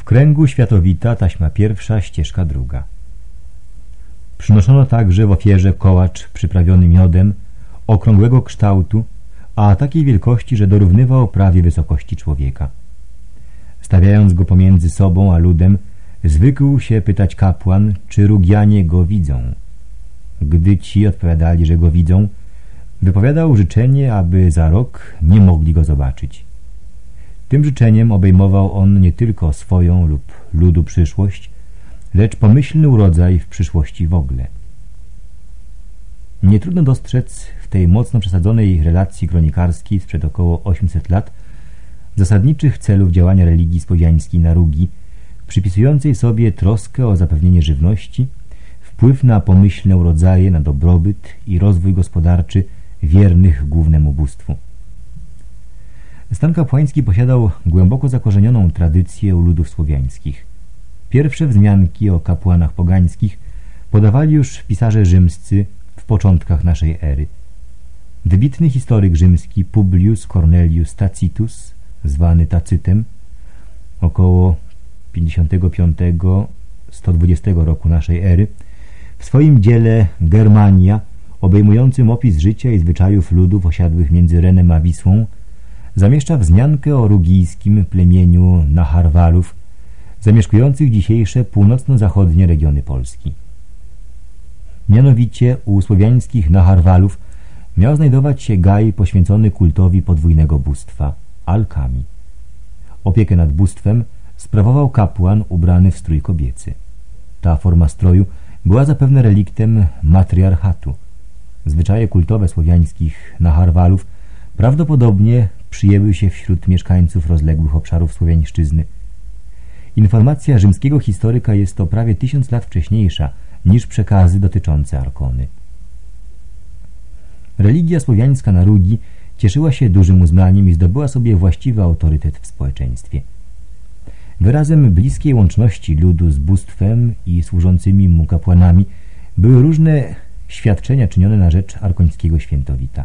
W kręgu światowita taśma pierwsza, ścieżka druga. Przynoszono także w ofierze kołacz przyprawiony miodem, okrągłego kształtu, a takiej wielkości, że dorównywał prawie wysokości człowieka. Stawiając go pomiędzy sobą a ludem, zwykł się pytać kapłan, czy Rugianie go widzą. Gdy ci odpowiadali, że go widzą, wypowiadał życzenie, aby za rok nie mogli go zobaczyć. Tym życzeniem obejmował on nie tylko swoją lub ludu przyszłość, lecz pomyślny urodzaj w przyszłości w ogóle. Nie trudno dostrzec w tej mocno przesadzonej relacji kronikarskiej sprzed około 800 lat zasadniczych celów działania religii spowiańskiej na Rugi, przypisującej sobie troskę o zapewnienie żywności, wpływ na pomyślne urodzaje, na dobrobyt i rozwój gospodarczy wiernych głównemu bóstwu. Stan kapłański posiadał głęboko zakorzenioną tradycję u ludów słowiańskich. Pierwsze wzmianki o kapłanach pogańskich podawali już pisarze rzymscy w początkach naszej ery. Wybitny historyk rzymski Publius Cornelius Tacitus, zwany Tacytem, około 55-120 roku naszej ery, w swoim dziele Germania, obejmującym opis życia i zwyczajów ludów osiadłych między Renem a Wisłą, zamieszcza wzmiankę o rugijskim plemieniu Naharwalów, zamieszkujących dzisiejsze północno-zachodnie regiony Polski. Mianowicie u słowiańskich Naharwalów miał znajdować się gaj poświęcony kultowi podwójnego bóstwa – Alkami. Opiekę nad bóstwem sprawował kapłan ubrany w strój kobiecy. Ta forma stroju była zapewne reliktem matriarchatu. Zwyczaje kultowe słowiańskich Naharwalów prawdopodobnie przyjęły się wśród mieszkańców rozległych obszarów słowiańszczyzny. Informacja rzymskiego historyka jest to prawie tysiąc lat wcześniejsza niż przekazy dotyczące Arkony. Religia słowiańska na Rugi cieszyła się dużym uznaniem i zdobyła sobie właściwy autorytet w społeczeństwie. Wyrazem bliskiej łączności ludu z bóstwem i służącymi mu kapłanami były różne świadczenia czynione na rzecz arkońskiego świętowita.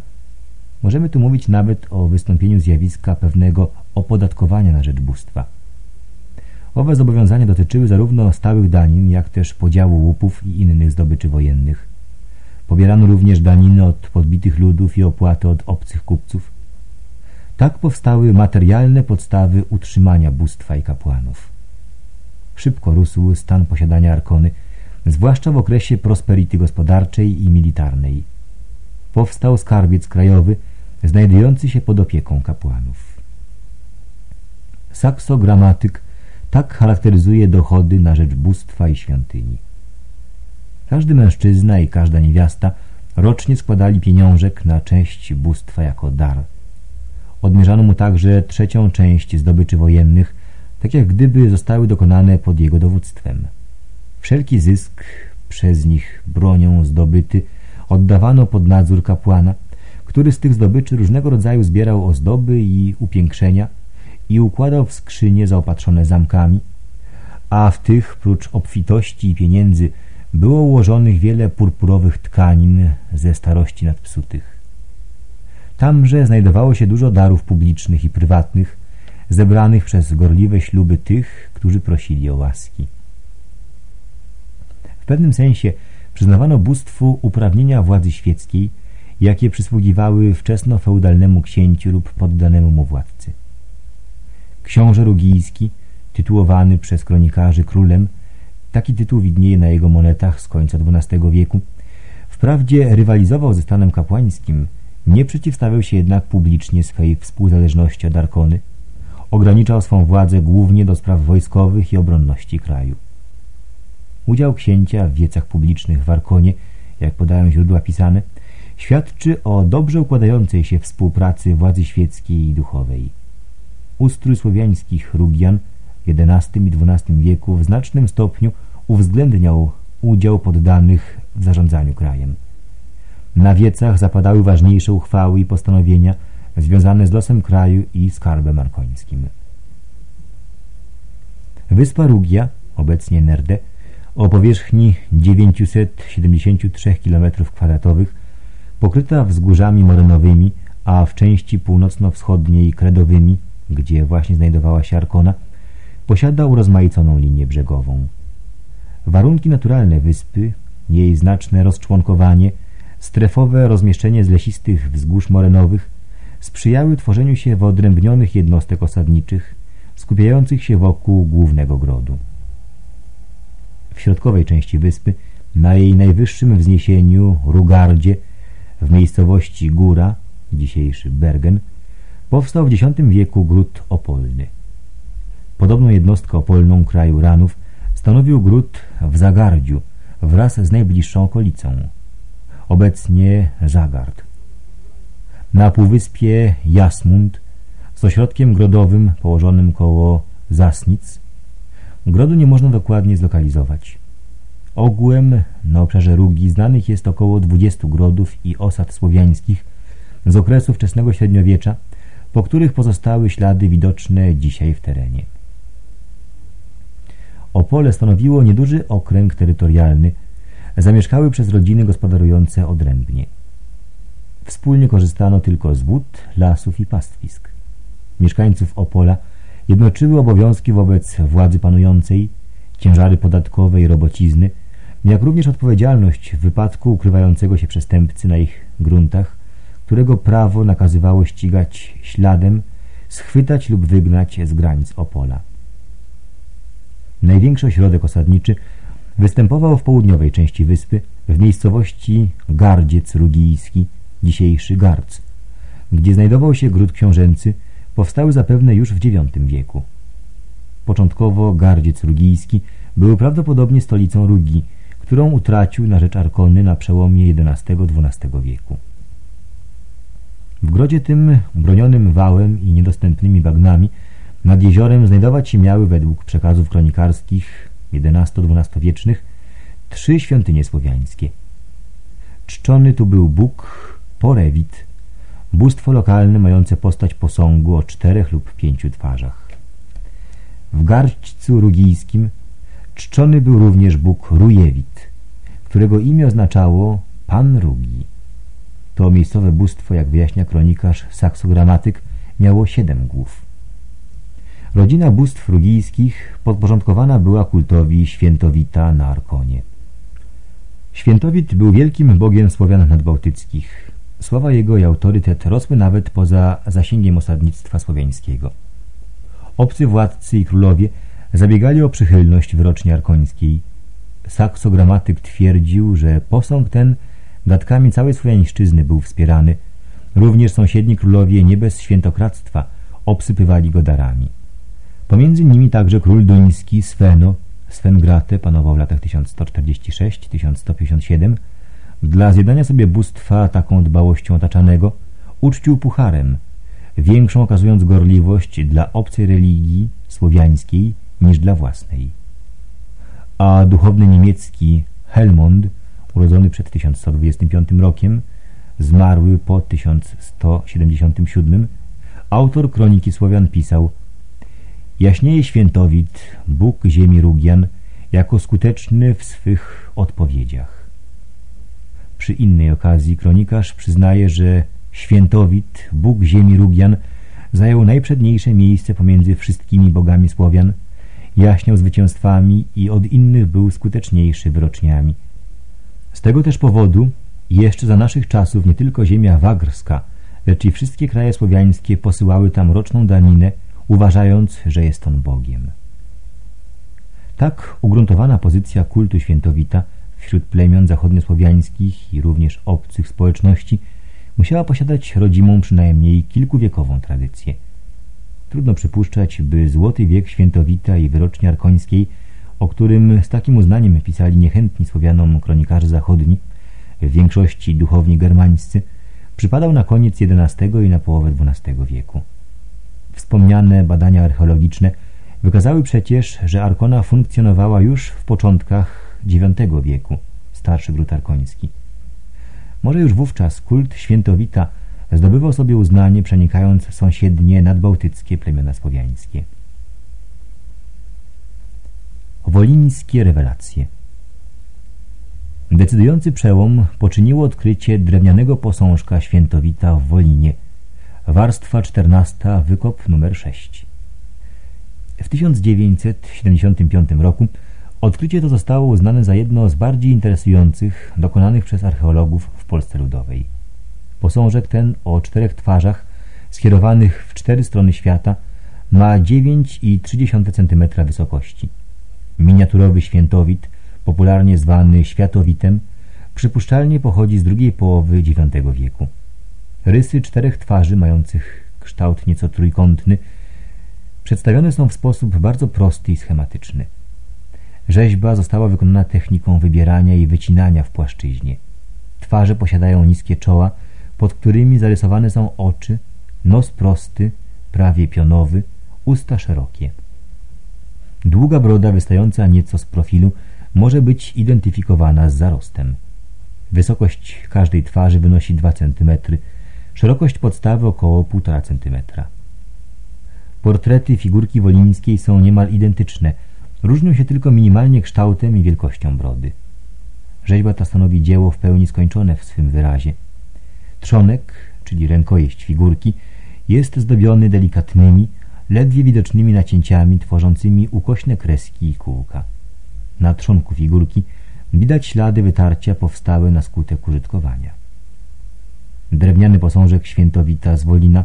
Możemy tu mówić nawet o wystąpieniu zjawiska pewnego opodatkowania na rzecz bóstwa. Owe zobowiązania dotyczyły zarówno stałych danin, jak też podziału łupów i innych zdobyczy wojennych. Pobierano również daniny od podbitych ludów i opłaty od obcych kupców. Tak powstały materialne podstawy utrzymania bóstwa i kapłanów. Szybko rósł stan posiadania Arkony, zwłaszcza w okresie prosperity gospodarczej i militarnej. Powstał skarbiec krajowy, znajdujący się pod opieką kapłanów. Sakso-gramatyk tak charakteryzuje dochody na rzecz bóstwa i świątyni. Każdy mężczyzna i każda niewiasta rocznie składali pieniążek na część bóstwa jako dar. Odmierzano mu także trzecią część zdobyczy wojennych, tak jak gdyby zostały dokonane pod jego dowództwem. Wszelki zysk przez nich bronią zdobyty oddawano pod nadzór kapłana, który z tych zdobyczy różnego rodzaju zbierał ozdoby i upiększenia i układał w skrzynie zaopatrzone zamkami, a w tych, prócz obfitości i pieniędzy, było ułożonych wiele purpurowych tkanin ze starości nadpsutych. Tamże znajdowało się dużo darów publicznych i prywatnych, zebranych przez gorliwe śluby tych, którzy prosili o łaski. W pewnym sensie przyznawano bóstwu uprawnienia władzy świeckiej, jakie przysługiwały wczesno-feudalnemu księciu lub poddanemu mu władcy. Książę Rugijski, tytułowany przez kronikarzy królem, taki tytuł widnieje na jego monetach z końca XII wieku, wprawdzie rywalizował ze stanem kapłańskim, nie przeciwstawiał się jednak publicznie swej współzależności od Arkony, ograniczał swą władzę głównie do spraw wojskowych i obronności kraju. Udział księcia w wiecach publicznych w Arkonie, jak podają źródła pisane, świadczy o dobrze układającej się współpracy władzy świeckiej i duchowej. Ustrój słowiańskich Rugian w XI i XII wieku w znacznym stopniu uwzględniał udział poddanych w zarządzaniu krajem. Na wiecach zapadały ważniejsze uchwały i postanowienia związane z losem kraju i skarbem arkońskim. Wyspa Rugia, obecnie Nerde, o powierzchni 973 km2, pokryta wzgórzami morynowymi, a w części północno-wschodniej kredowymi, gdzie właśnie znajdowała się Arkona, posiada urozmaiconą linię brzegową. Warunki naturalne wyspy, jej znaczne rozczłonkowanie, strefowe rozmieszczenie z lesistych wzgórz morenowych sprzyjały tworzeniu się wyodrębnionych jednostek osadniczych, skupiających się wokół głównego grodu. W środkowej części wyspy, na jej najwyższym wzniesieniu, Rugardzie, w miejscowości Góra, dzisiejszy Bergen, powstał w X wieku gród opolny. Podobną jednostkę opolną kraju Ranów stanowił gród w Zagardziu wraz z najbliższą okolicą, obecnie Zagard. Na półwyspie Jasmund z ośrodkiem grodowym położonym koło Zasnic grodu nie można dokładnie zlokalizować. Ogółem na obszarze Rugi znanych jest około 20 grodów i osad słowiańskich z okresu wczesnego średniowiecza, po których pozostały ślady widoczne dzisiaj w terenie. Opole stanowiło nieduży okręg terytorialny, zamieszkały przez rodziny gospodarujące odrębnie. Wspólnie korzystano tylko z wód, lasów i pastwisk. Mieszkańców Opola jednoczyły obowiązki wobec władzy panującej, ciężary podatkowe i robocizny, jak również odpowiedzialność w wypadku ukrywającego się przestępcy na ich gruntach, którego prawo nakazywało ścigać śladem, schwytać lub wygnać z granic Opola. Największy ośrodek osadniczy występował w południowej części wyspy, w miejscowości Gardziec Rugijski, dzisiejszy Garc, gdzie znajdował się gród książęcy, powstały zapewne już w IX wieku. Początkowo Gardziec Rugijski był prawdopodobnie stolicą Rugi, którą utracił na rzecz Arkony na przełomie XI-XII wieku. W grodzie tym, bronionym wałem i niedostępnymi bagnami, nad jeziorem znajdować się miały według przekazów kronikarskich XI-XII wiecznych trzy świątynie słowiańskie. Czczony tu był Bóg Porewit, bóstwo lokalne mające postać posągu o czterech lub pięciu twarzach. W garćcu rugijskim czczony był również Bóg Rujewit, którego imię oznaczało Pan Rugi. To miejscowe bóstwo, jak wyjaśnia kronikarz saksogramatyk, miało siedem głów. Rodzina bóstw rugijskich podporządkowana była kultowi świętowita na Arkonie. Świętowit był wielkim bogiem Słowian nadbałtyckich. Sława jego i autorytet rosły nawet poza zasięgiem osadnictwa słowiańskiego. Obcy władcy i królowie zabiegali o przychylność wyroczni arkońskiej. Saksogramatyk twierdził, że posąg ten datkami całej słowiańszczyzny był wspierany. Również sąsiedni królowie nie bez świętokradztwa obsypywali go darami. Pomiędzy nimi także król duński Sveno, Svengrate panował w latach 1146-1157, dla zjednania sobie bóstwa taką dbałością otaczanego uczcił pucharem, większą okazując gorliwość dla obcej religii słowiańskiej niż dla własnej. A duchowny niemiecki Helmond, urodzony przed 1125 rokiem, zmarły po 1177, autor Kroniki Słowian pisał Jaśnieje świętowit, Bóg ziemi Rugian, jako skuteczny w swych odpowiedziach. Przy innej okazji kronikarz przyznaje, że świętowit, Bóg ziemi Rugian, zajął najprzedniejsze miejsce pomiędzy wszystkimi bogami Słowian, jaśniał zwycięstwami i od innych był skuteczniejszy wyroczniami. Z tego też powodu jeszcze za naszych czasów nie tylko ziemia wagrska, lecz i wszystkie kraje słowiańskie posyłały tam roczną daninę, uważając, że jest on Bogiem. Tak ugruntowana pozycja kultu świętowita wśród plemion zachodniosłowiańskich i również obcych społeczności musiała posiadać rodzimą przynajmniej kilkuwiekową tradycję. Trudno przypuszczać, by złoty wiek świętowita i wyroczni arkońskiej, o którym z takim uznaniem pisali niechętni Słowianom kronikarze zachodni, w większości duchowni germańscy, przypadał na koniec XI i na połowę XII wieku. Wspomniane badania archeologiczne wykazały przecież, że Arkona funkcjonowała już w początkach IX wieku, starszy gród arkoński. Może już wówczas kult świętowita zdobywał sobie uznanie przenikając w sąsiednie nadbałtyckie plemiona słowiańskie. Wolińskie rewelacje Decydujący przełom poczyniło odkrycie drewnianego posążka świętowita w Wolinie – warstwa czternasta, wykop numer 6. W 1975 roku odkrycie to zostało uznane za jedno z bardziej interesujących dokonanych przez archeologów w Polsce Ludowej. Posążek ten o czterech twarzach skierowanych w cztery strony świata ma 9,3 cm wysokości. Miniaturowy świętowit, popularnie zwany światowitem, przypuszczalnie pochodzi z drugiej połowy IX wieku. Rysy czterech twarzy mających kształt nieco trójkątny przedstawione są w sposób bardzo prosty i schematyczny. Rzeźba została wykonana techniką wybierania i wycinania w płaszczyźnie. Twarze posiadają niskie czoła, pod którymi zarysowane są oczy, nos prosty, prawie pionowy, usta szerokie. Długa broda wystająca nieco z profilu może być identyfikowana z zarostem. Wysokość każdej twarzy wynosi 2 cm, szerokość podstawy około 1,5 cm. Portrety figurki wolińskiej są niemal identyczne, różnią się tylko minimalnie kształtem i wielkością brody. Rzeźba ta stanowi dzieło w pełni skończone w swym wyrazie. Trzonek, czyli rękojeść figurki, jest zdobiony delikatnymi, ledwie widocznymi nacięciami tworzącymi ukośne kreski i kółka. Na trzonku figurki widać ślady wytarcia powstałe na skutek użytkowania. Drewniany posążek świętowita z Wolina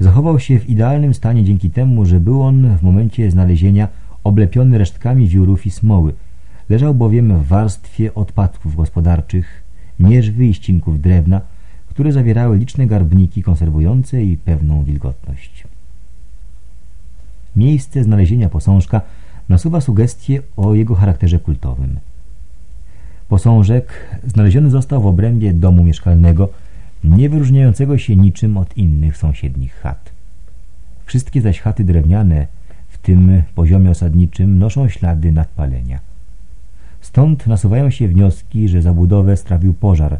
zachował się w idealnym stanie dzięki temu, że był on w momencie znalezienia oblepiony resztkami wiórów i smoły. Leżał bowiem w warstwie odpadków gospodarczych, mierzwy i ścinków drewna, które zawierały liczne garbniki konserwujące i pewną wilgotność. Miejsce znalezienia posążka nasuwa sugestie o jego charakterze kultowym. Posążek znaleziony został w obrębie domu mieszkalnego, nie wyróżniającego się niczym od innych sąsiednich chat. Wszystkie zaś chaty drewniane tym poziomie osadniczym noszą ślady nadpalenia. Stąd nasuwają się wnioski, że zabudowę strawił pożar.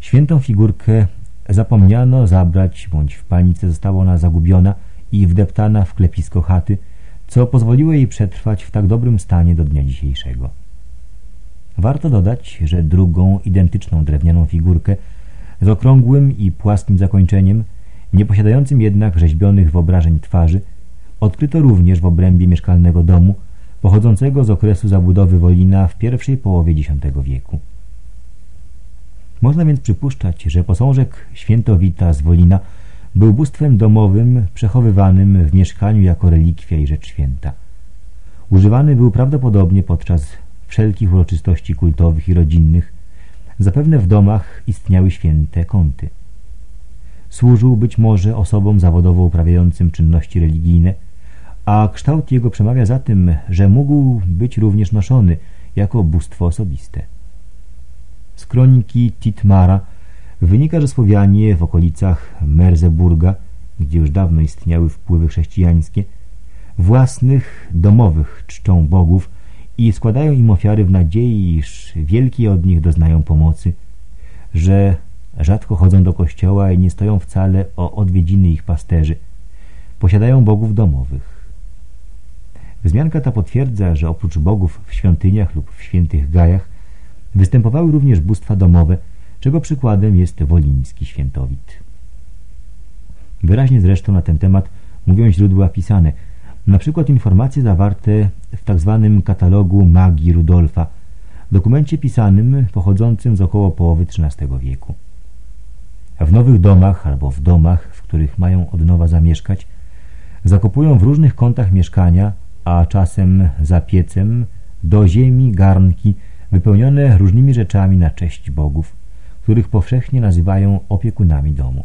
Świętą figurkę zapomniano zabrać, bądź w panice została ona zagubiona i wdeptana w klepisko chaty, co pozwoliło jej przetrwać w tak dobrym stanie do dnia dzisiejszego. Warto dodać, że drugą, identyczną drewnianą figurkę z okrągłym i płaskim zakończeniem, nie posiadającym jednak rzeźbionych wyobrażeń twarzy, odkryto również w obrębie mieszkalnego domu, pochodzącego z okresu zabudowy Wolina w pierwszej połowie X wieku. Można więc przypuszczać, że posążek świętowita z Wolina był bóstwem domowym przechowywanym w mieszkaniu jako relikwia i rzecz święta. Używany był prawdopodobnie podczas wszelkich uroczystości kultowych i rodzinnych, zapewne w domach istniały święte kąty. Służył być może osobom zawodowo uprawiającym czynności religijne, a kształt jego przemawia za tym, że mógł być również noszony jako bóstwo osobiste. Z kroniki Titmara wynika, że Słowianie w okolicach Merzeburga, gdzie już dawno istniały wpływy chrześcijańskie, własnych domowych czczą bogów i składają im ofiary w nadziei, iż wielkie od nich doznają pomocy, że rzadko chodzą do kościoła i nie stoją wcale o odwiedziny ich pasterzy. Posiadają bogów domowych. Wzmianka ta potwierdza, że oprócz bogów w świątyniach lub w świętych gajach występowały również bóstwa domowe, czego przykładem jest woliński świętowit. Wyraźnie zresztą na ten temat mówią źródła pisane – na przykład informacje zawarte w tzw. Tak katalogu magii Rudolfa, dokumencie pisanym pochodzącym z około połowy XIII wieku. W nowych domach albo w domach, w których mają od nowa zamieszkać, zakopują w różnych kątach mieszkania, a czasem za piecem, do ziemi garnki wypełnione różnymi rzeczami na cześć bogów, których powszechnie nazywają opiekunami domu.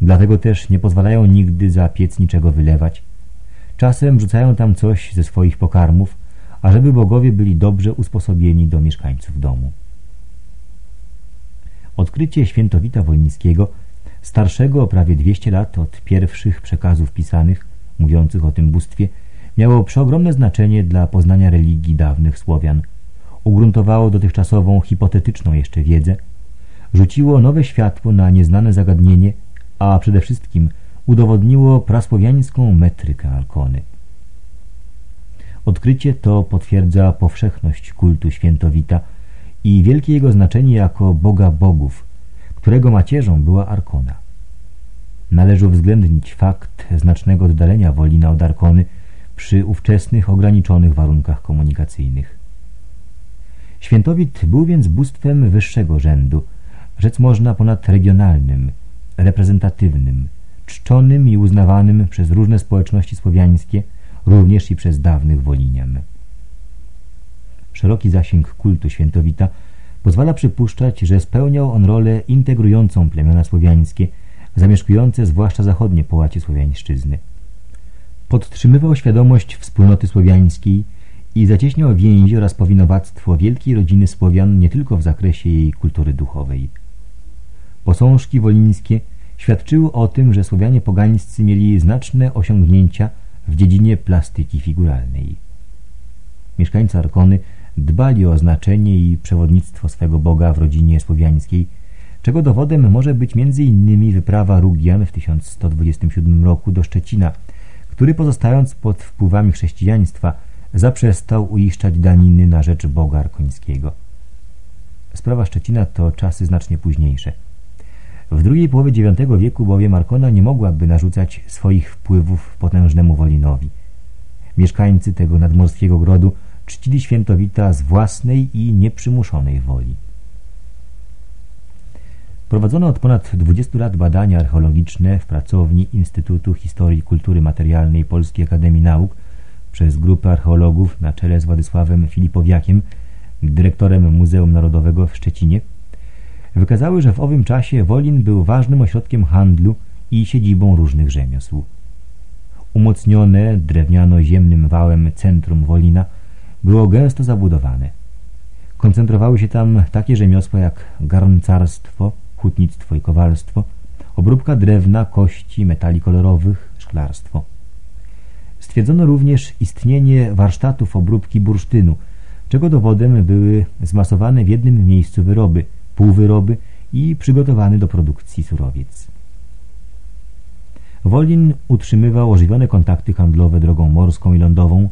Dlatego też nie pozwalają nigdy za piec niczego wylewać, Czasem rzucają tam coś ze swoich pokarmów, ażeby bogowie byli dobrze usposobieni do mieszkańców domu. Odkrycie świętowita Wojnickiego, starszego o prawie 200 lat od pierwszych przekazów pisanych, mówiących o tym bóstwie, miało przeogromne znaczenie dla poznania religii dawnych Słowian. Ugruntowało dotychczasową hipotetyczną jeszcze wiedzę, rzuciło nowe światło na nieznane zagadnienie, a przede wszystkim – udowodniło prasłowiańską metrykę Alkony. Odkrycie to potwierdza powszechność kultu świętowita i wielkie jego znaczenie jako Boga Bogów, którego macierzą była Arkona. Należy uwzględnić fakt znacznego oddalenia Wolina od Arkony, przy ówczesnych ograniczonych warunkach komunikacyjnych. Świętowit był więc bóstwem wyższego rzędu, rzec można ponadregionalnym, reprezentatywnym, czczonym i uznawanym przez różne społeczności słowiańskie, również i przez dawnych Wolinian. Szeroki zasięg kultu świętowita pozwala przypuszczać, że spełniał on rolę integrującą plemiona słowiańskie, zamieszkujące zwłaszcza zachodnie połacie słowiańszczyzny. Podtrzymywał świadomość wspólnoty słowiańskiej i zacieśniał więzi oraz powinowactwo wielkiej rodziny Słowian nie tylko w zakresie jej kultury duchowej. Posążki wolińskie świadczyły o tym, że Słowianie pogańscy mieli znaczne osiągnięcia w dziedzinie plastyki figuralnej. Mieszkańcy Arkony dbali o znaczenie i przewodnictwo swego Boga w rodzinie słowiańskiej, czego dowodem może być m.in. wyprawa Rugian w 1127 roku do Szczecina, który pozostając pod wpływami chrześcijaństwa zaprzestał uiszczać daniny na rzecz Boga Arkońskiego. Sprawa Szczecina to czasy znacznie późniejsze. W drugiej połowie IX wieku bowiem Arkona nie mogłaby narzucać swoich wpływów potężnemu Wolinowi. Mieszkańcy tego nadmorskiego grodu czcili świętowita z własnej i nieprzymuszonej woli. Prowadzono od ponad 20 lat badania archeologiczne w pracowni Instytutu Historii i Kultury Materialnej Polskiej Akademii Nauk przez grupę archeologów na czele z Władysławem Filipowiakiem, dyrektorem Muzeum Narodowego w Szczecinie, wykazały, że w owym czasie Wolin był ważnym ośrodkiem handlu i siedzibą różnych rzemiosł. Umocnione drewniano-ziemnym wałem centrum Wolina było gęsto zabudowane. Koncentrowały się tam takie rzemiosła jak garncarstwo, hutnictwo i kowalstwo, obróbka drewna, kości, metali kolorowych, szklarstwo. Stwierdzono również istnienie warsztatów obróbki bursztynu, czego dowodem były zmasowane w jednym miejscu wyroby, półwyroby i przygotowany do produkcji surowiec. Wolin utrzymywał ożywione kontakty handlowe drogą morską i lądową,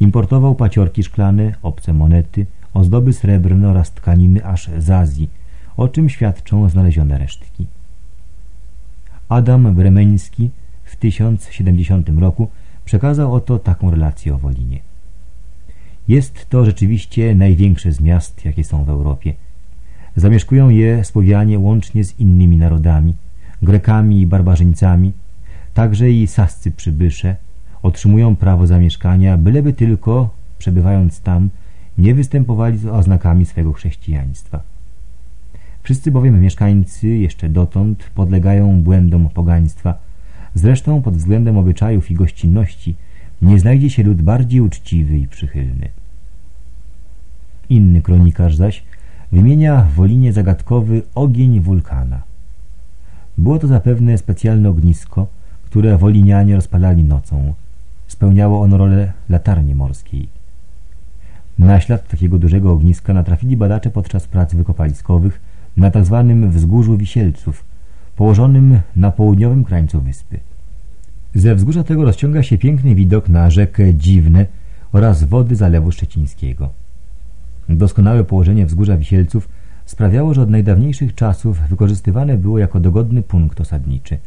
importował paciorki szklane, obce monety, ozdoby srebrne oraz tkaniny aż z Azji, o czym świadczą znalezione resztki. Adam Bremeński w 1070 roku przekazał oto taką relację o Wolinie. Jest to rzeczywiście największe z miast, jakie są w Europie. Zamieszkują je Słowianie łącznie z innymi narodami, Grekami i barbarzyńcami, także i sascy przybysze, otrzymują prawo zamieszkania, byleby tylko, przebywając tam, nie występowali z oznakami swego chrześcijaństwa. Wszyscy bowiem mieszkańcy jeszcze dotąd podlegają błędom pogaństwa. Zresztą pod względem obyczajów i gościnności nie znajdzie się lud bardziej uczciwy i przychylny. Inny kronikarz zaś wymienia w Wolinie zagadkowy ogień wulkana. Było to zapewne specjalne ognisko, które wolinianie rozpalali nocą. Spełniało ono rolę latarni morskiej. Na ślad takiego dużego ogniska natrafili badacze podczas prac wykopaliskowych na tzw. Tak wzgórzu Wisielców, położonym na południowym krańcu wyspy. Ze wzgórza tego rozciąga się piękny widok na rzekę Dziwne oraz wody Zalewu Szczecińskiego. Doskonałe położenie wzgórza Wisielców sprawiało, że od najdawniejszych czasów wykorzystywane było jako dogodny punkt osadniczy.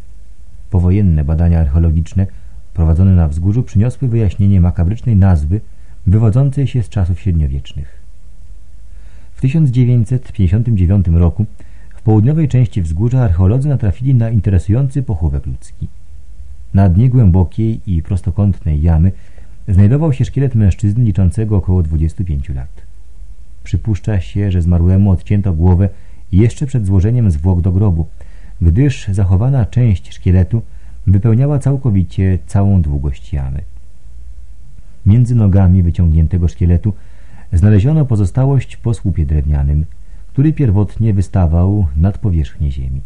Powojenne badania archeologiczne prowadzone na wzgórzu przyniosły wyjaśnienie makabrycznej nazwy wywodzącej się z czasów średniowiecznych. 1959 roku w południowej części wzgórza archeolodzy natrafili na interesujący pochówek ludzki. Na dnie głębokiej i prostokątnej jamy znajdował się szkielet mężczyzny liczącego około 25 lat. Przypuszcza się, że zmarłemu odcięto głowę jeszcze przed złożeniem zwłok do grobu, gdyż zachowana część szkieletu wypełniała całkowicie całą długość jamy. Między nogami wyciągniętego szkieletu znaleziono pozostałość po słupie drewnianym, który pierwotnie wystawał nad powierzchnię ziemi.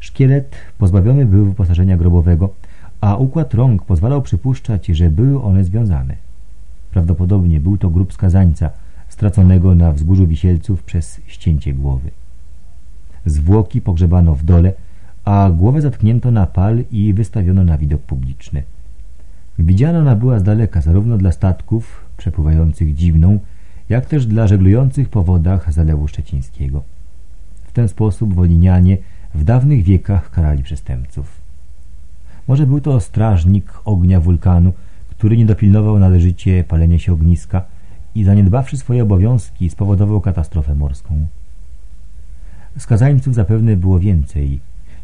Szkielet pozbawiony był wyposażenia grobowego, a układ rąk pozwalał przypuszczać, że były one związane. Prawdopodobnie był to grób skazańca, straconego na wzgórzu Wisielców przez ścięcie głowy. Zwłoki pogrzebano w dole, a głowę zatknięto na pal i wystawiono na widok publiczny. Widziana ona była z daleka zarówno dla statków, przepływających dziwną, jak też dla żeglujących po wodach Zalewu Szczecińskiego. W ten sposób wolinianie w dawnych wiekach karali przestępców. Może był to strażnik ognia wulkanu, który nie dopilnował należycie palenia się ogniska i zaniedbawszy swoje obowiązki spowodował katastrofę morską. Skazańców zapewne było więcej,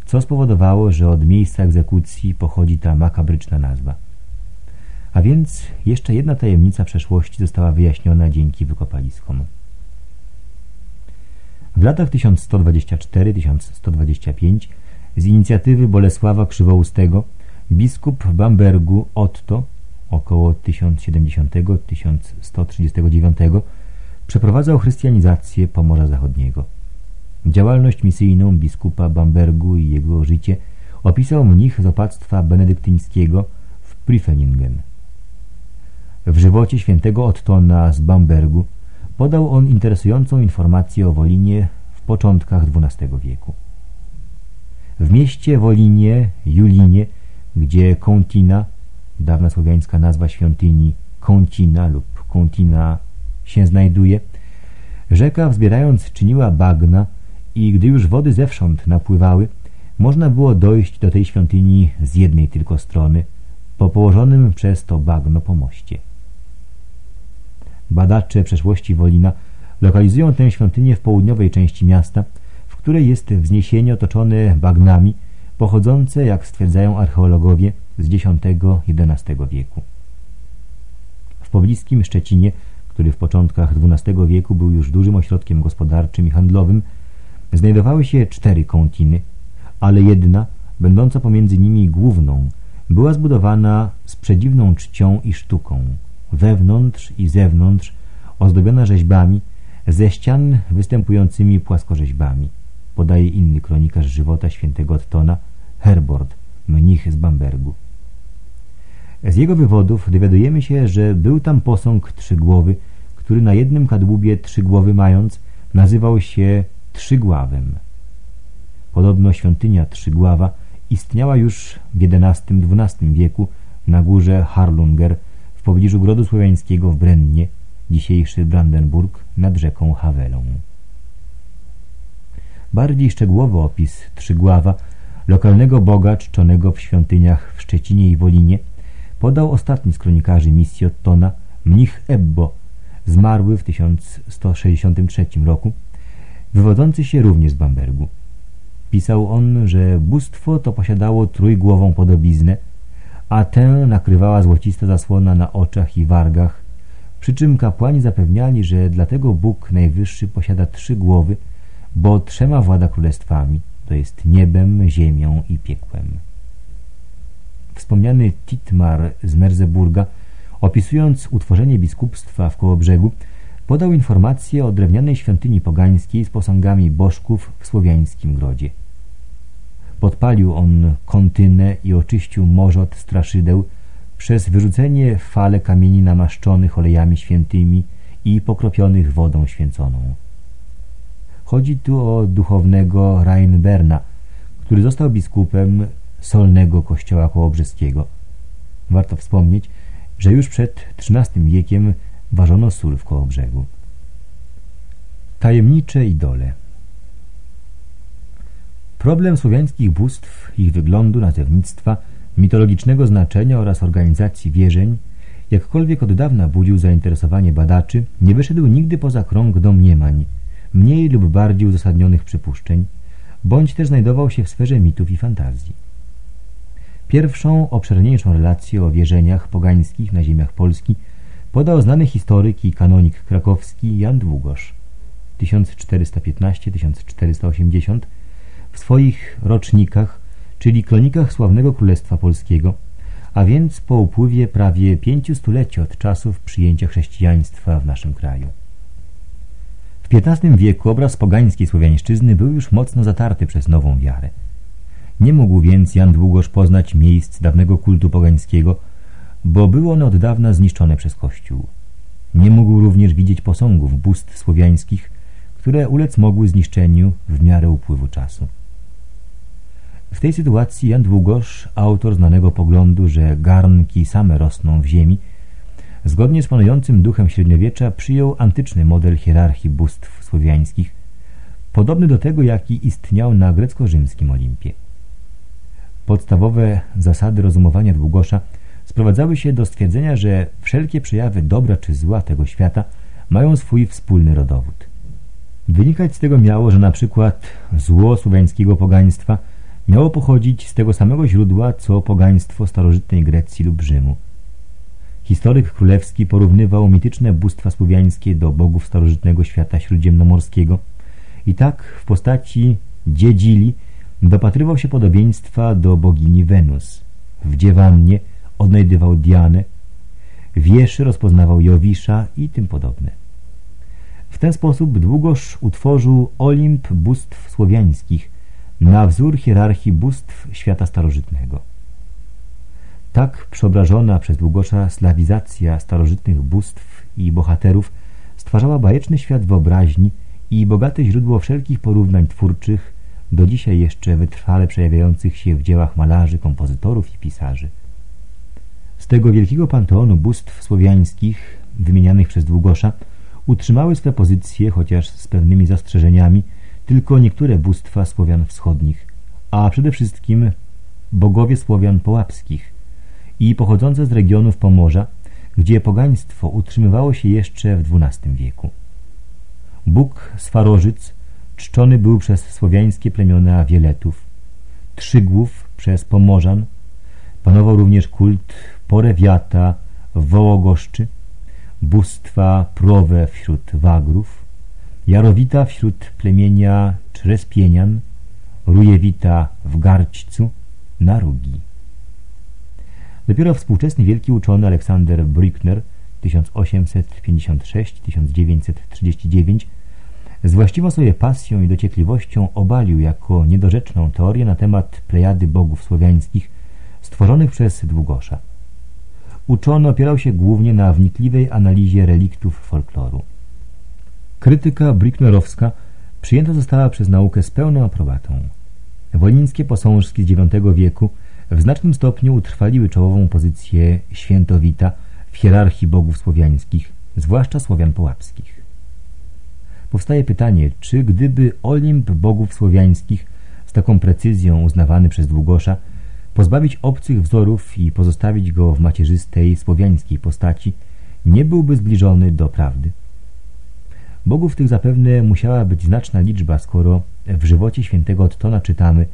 co spowodowało, że od miejsca egzekucji pochodzi ta makabryczna nazwa. A więc jeszcze jedna tajemnica przeszłości została wyjaśniona dzięki wykopaliskom. W latach 1124-1125 z inicjatywy Bolesława Krzywoustego biskup Bambergu Otto około 1070-1139 przeprowadzał chrystianizację Pomorza Zachodniego. Działalność misyjną biskupa Bambergu i jego życie opisał mnich z opactwa benedyktyńskiego w Prifeningen. W żywocie świętego Ottona z Bambergu podał on interesującą informację o Wolinie w początkach XII wieku. W mieście Wolinie, Julinie, gdzie Kontina, dawna słowiańska nazwa świątyni Kontina lub Kontina się znajduje, rzeka wzbierając czyniła bagna i gdy już wody zewsząd napływały, można było dojść do tej świątyni z jednej tylko strony, po położonym przez to bagno pomoście. Badacze przeszłości Wolina lokalizują tę świątynię w południowej części miasta, w której jest wzniesienie otoczone bagnami, pochodzące, jak stwierdzają archeologowie, z X-XI wieku. W pobliskim Szczecinie, który w początkach XII wieku był już dużym ośrodkiem gospodarczym i handlowym, znajdowały się cztery kątiny, ale jedna, będąca pomiędzy nimi główną, była zbudowana z przedziwną czcią i sztuką, wewnątrz i zewnątrz, ozdobiona rzeźbami, ze ścian występującymi płaskorzeźbami, podaje inny kronikarz żywota świętego Ottona, Herbord, mnich z Bambergu. Z jego wywodów dowiadujemy się, że był tam posąg trzygłowy, który na jednym kadłubie trzygłowy mając, nazywał się Trzygławem. Podobno świątynia Trzygława istniała już w XI-XII wieku na górze Harlunger w pobliżu Grodu Słowiańskiego w Brennie, dzisiejszy Brandenburg nad rzeką Hawelą. Bardziej szczegółowy opis Trzygława, lokalnego boga czczonego w świątyniach w Szczecinie i Wolinie, podał ostatni z kronikarzy misji Ottona, mnich Ebbo, zmarły w 1163 roku, wywodzący się również z Bambergu. Pisał on, że bóstwo to posiadało trójgłową podobiznę, a tę nakrywała złocista zasłona na oczach i wargach, przy czym kapłani zapewniali, że dlatego Bóg Najwyższy posiada trzy głowy, bo trzema włada królestwami, to jest niebem, ziemią i piekłem. Wspomniany Titmar z Merzeburga, opisując utworzenie biskupstwa w Kołobrzegu, podał informację o drewnianej świątyni pogańskiej z posągami bożków w słowiańskim grodzie. Podpalił on kontynę i oczyścił morze od straszydeł przez wyrzucenie w fale kamieni namaszczonych olejami świętymi i pokropionych wodą święconą. Chodzi tu o duchownego Reinberna, który został biskupem solnego kościoła kołobrzeskiego. Warto wspomnieć, że już przed XIII wiekiem ważono sól w Kołobrzegu. Tajemnicze idole Problem słowiańskich bóstw, ich wyglądu, nazewnictwa, mitologicznego znaczenia oraz organizacji wierzeń, jakkolwiek od dawna budził zainteresowanie badaczy, nie wyszedł nigdy poza krąg domniemań, mniej lub bardziej uzasadnionych przypuszczeń, bądź też znajdował się w sferze mitów i fantazji. Pierwszą, obszerniejszą relację o wierzeniach pogańskich na ziemiach Polski podał znany historyk i kanonik krakowski Jan Długosz 1415-1480 w swoich rocznikach, czyli kronikach sławnego Królestwa Polskiego, a więc po upływie prawie pięciu stuleci od czasów przyjęcia chrześcijaństwa w naszym kraju. W XV wieku obraz pogańskiej słowiańszczyzny był już mocno zatarty przez nową wiarę. Nie mógł więc Jan Długosz poznać miejsc dawnego kultu pogańskiego, bo były one od dawna zniszczone przez Kościół. Nie mógł również widzieć posągów bóstw słowiańskich, które ulec mogły zniszczeniu w miarę upływu czasu. W tej sytuacji Jan Długosz, autor znanego poglądu, że garnki same rosną w ziemi, zgodnie z panującym duchem średniowiecza przyjął antyczny model hierarchii bóstw słowiańskich, podobny do tego, jaki istniał na grecko-rzymskim Olimpie. Podstawowe zasady rozumowania Długosza sprowadzały się do stwierdzenia, że wszelkie przejawy dobra czy zła tego świata mają swój wspólny rodowód. Wynikać z tego miało, że na przykład zło słowiańskiego pogaństwa miało pochodzić z tego samego źródła, co pogaństwo starożytnej Grecji lub Rzymu. Historyk królewski porównywał mityczne bóstwa słowiańskie do bogów starożytnego świata śródziemnomorskiego i tak w postaci dziedzili dopatrywał się podobieństwa do bogini Wenus. W dziewannie odnajdywał Dianę, wieszy rozpoznawał Jowisza i tym podobne. W ten sposób Długosz utworzył Olimp bóstw słowiańskich na wzór hierarchii bóstw świata starożytnego. Tak przeobrażona przez Długosza slawizacja starożytnych bóstw i bohaterów stwarzała bajeczny świat wyobraźni i bogate źródło wszelkich porównań twórczych, do dzisiaj jeszcze wytrwale przejawiających się w dziełach malarzy, kompozytorów i pisarzy. Z tego wielkiego panteonu bóstw słowiańskich, wymienianych przez Długosza, utrzymały swe pozycje, chociaż z pewnymi zastrzeżeniami, tylko niektóre bóstwa Słowian wschodnich, a przede wszystkim bogowie Słowian połapskich i pochodzące z regionów Pomorza, gdzie pogaństwo utrzymywało się jeszcze w XII wieku. Bóg Swarożyc czczony był przez słowiańskie plemiona Wieletów, Trzygłów przez Pomorzan, panował również kult Porewiata w Wołogoszczy, bóstwa Prowe wśród Wagrów, Jarowita wśród plemienia Czrespienian, Rujewita w Garćcu, na Rugi. Dopiero współczesny wielki uczony Aleksander Brückner 1856-1939 z właściwą sobie pasją i dociekliwością obalił jako niedorzeczną teorię na temat plejady bogów słowiańskich stworzonych przez Długosza. Uczony opierał się głównie na wnikliwej analizie reliktów folkloru. Krytyka bricknerowska przyjęta została przez naukę z pełną aprobatą. Wolińskie posążki z IX wieku w znacznym stopniu utrwaliły czołową pozycję świętowita w hierarchii bogów słowiańskich, zwłaszcza Słowian połapskich. Powstaje pytanie, czy gdyby Olimp bogów słowiańskich z taką precyzją uznawany przez Długosza pozbawić obcych wzorów i pozostawić go w macierzystej, słowiańskiej postaci, nie byłby zbliżony do prawdy. Bogów tych zapewne musiała być znaczna liczba, skoro w żywocie świętego Ottona czytamy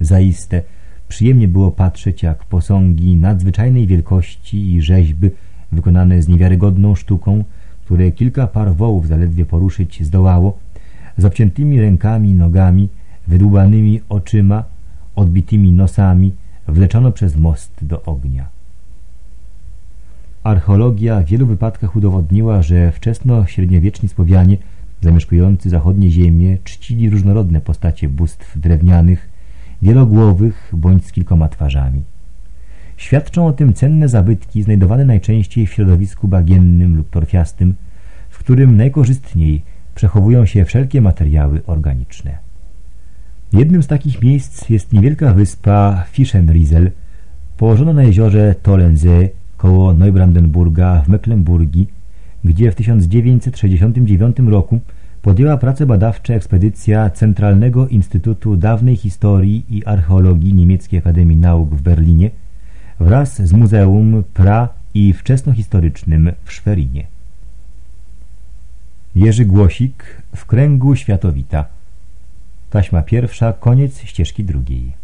Zaiste, przyjemnie było patrzeć, jak posągi nadzwyczajnej wielkości i rzeźby wykonane z niewiarygodną sztuką, które kilka par wołów zaledwie poruszyć zdołało, z obciętymi rękami i nogami, wydłubanymi oczyma, odbitymi nosami, wleczono przez most do ognia. Archeologia w wielu wypadkach udowodniła, że wczesno-średniowieczni Słowianie zamieszkujący zachodnie ziemie czcili różnorodne postacie bóstw drewnianych, wielogłowych bądź z kilkoma twarzami. Świadczą o tym cenne zabytki znajdowane najczęściej w środowisku bagiennym lub torfiastym, w którym najkorzystniej przechowują się wszelkie materiały organiczne. Jednym z takich miejsc jest niewielka wyspa Fischenriesel, położona na jeziorze Tollensee koło Neubrandenburga w Mecklenburgii, gdzie w 1969 roku podjęła prace badawcze ekspedycja Centralnego Instytutu Dawnej Historii i Archeologii Niemieckiej Akademii Nauk w Berlinie wraz z Muzeum Pra i Wczesnohistorycznym w Szwerinie. Jerzy Głosik w kręgu Światowita Taśma pierwsza, koniec ścieżki drugiej.